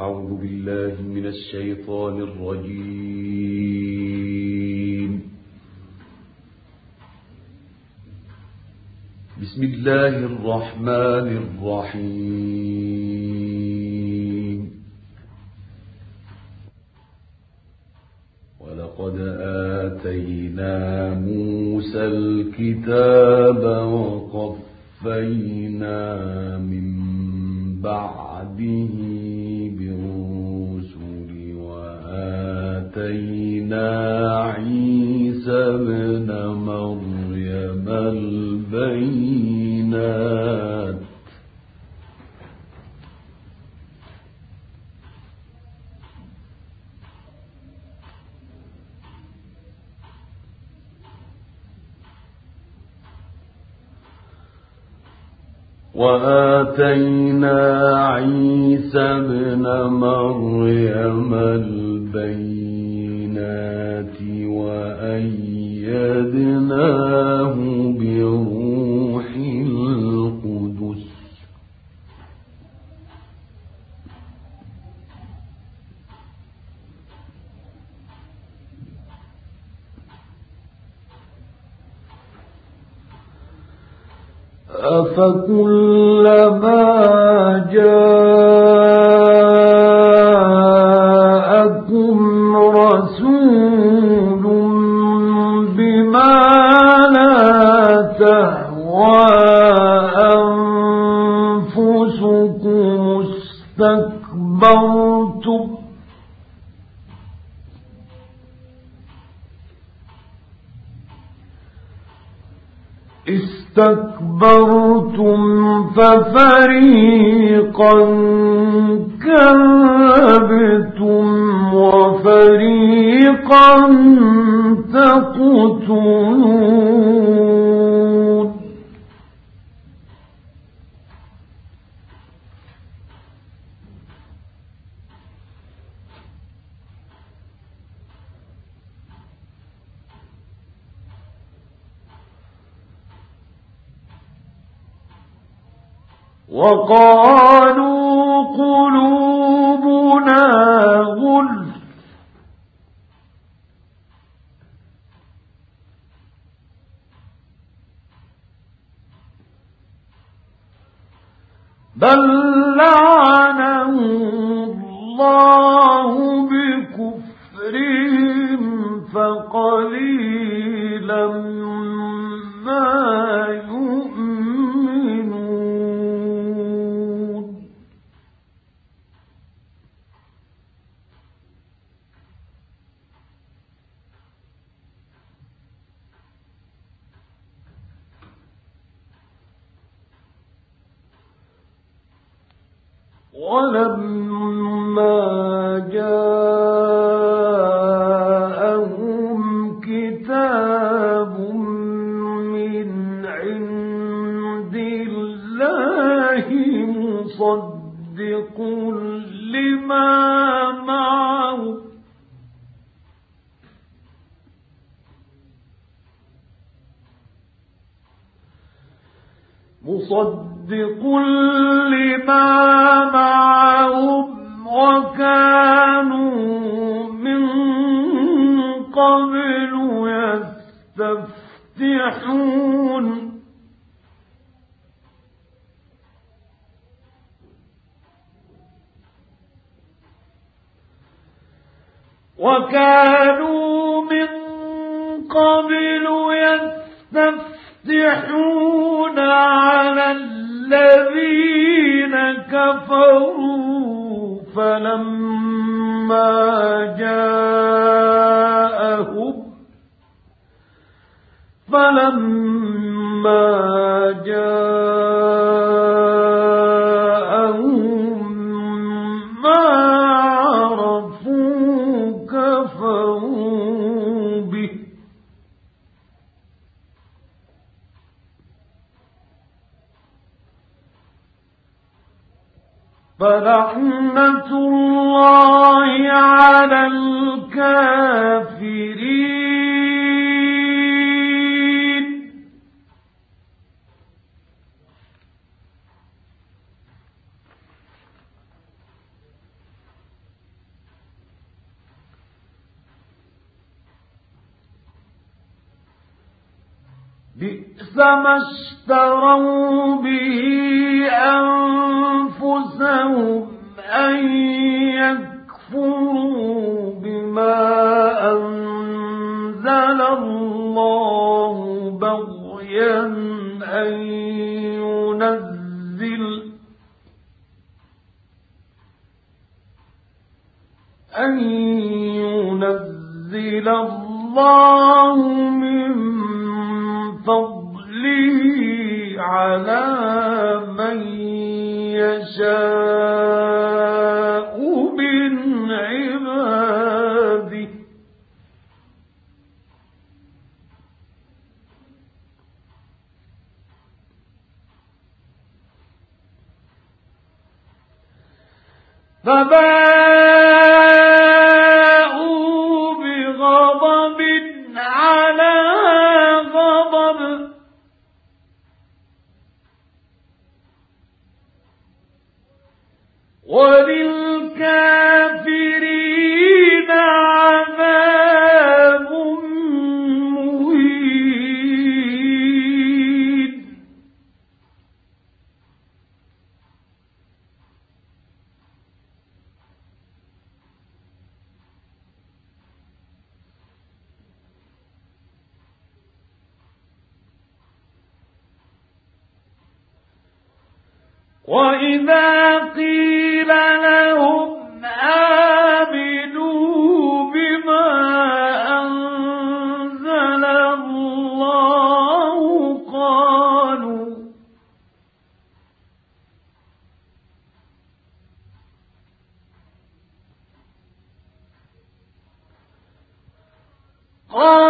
أعوذ بالله من الشيطان الرجيم. بسم الله الرحمن الرحيم. ولقد آتينا موسى الكتاب وقفينا من بعده وآتينا عيسى ابن مريم البينات. وآتينا عيسى ابن مريم البينات. وأيدناه بروح القدس. أفكلما جاءكم استكبرتم. استكبرتم ففريقا كذبتم وفريقا تقتلون. وقالوا قلوبنا غلف بل مصدق لما معهم وكانوا من قبل يستفتحون. وكانوا من قبل يستفتحون. على الذين كفروا فلما جاءهم فلما جاءهم فرحمة الله على الكافرين بئس ما اشتروا به أنفسهم أن يكفروا بما أنزل الله بغيا أن ينزل أن ينزل الله من فضله على من يشاء من عباده. فباءوا وللكافرين وإذا قيل لهم آمنوا بما أنزل الله قالوا قالوا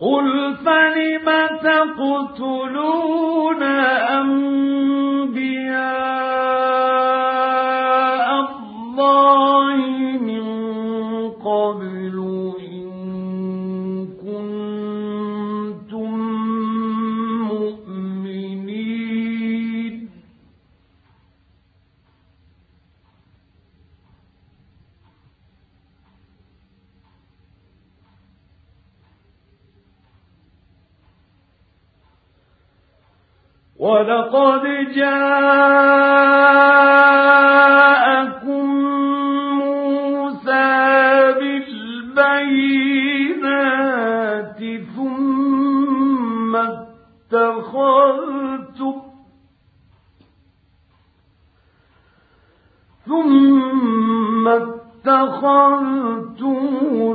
قل فلم تقتلون أنبياء ولقد جاءكم موسى بالبينات ثم اتخذتم ثم اتخذتم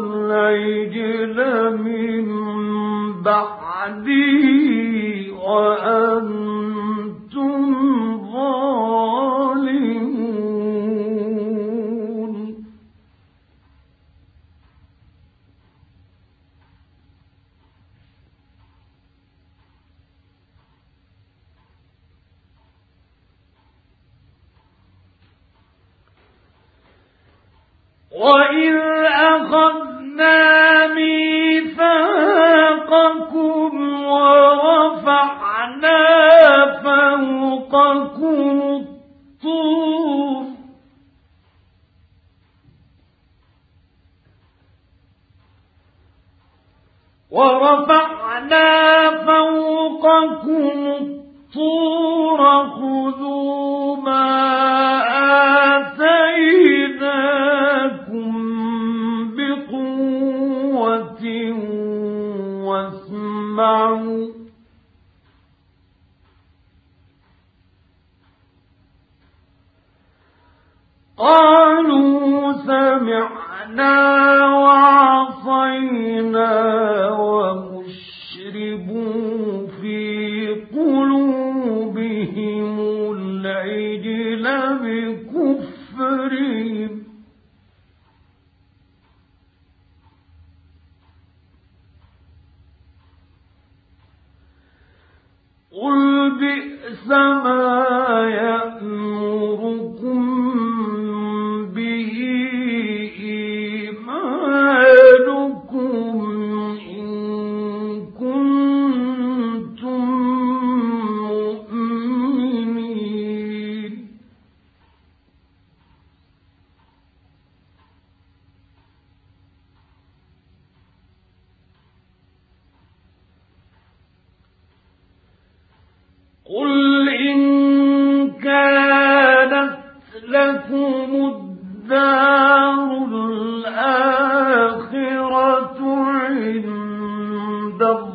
العجل من ظالمون وإذ أخذنا ميثاقكم واسمعوا قالوا السماء the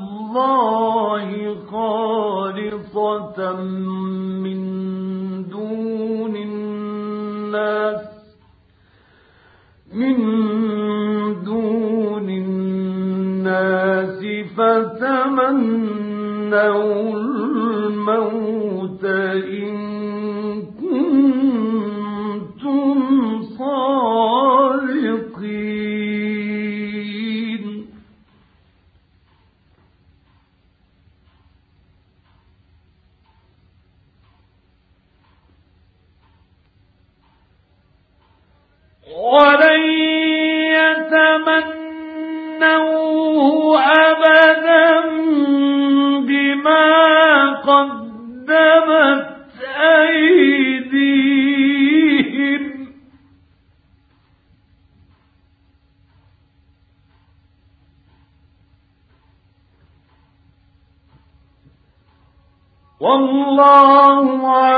قدمت أيديهم. والله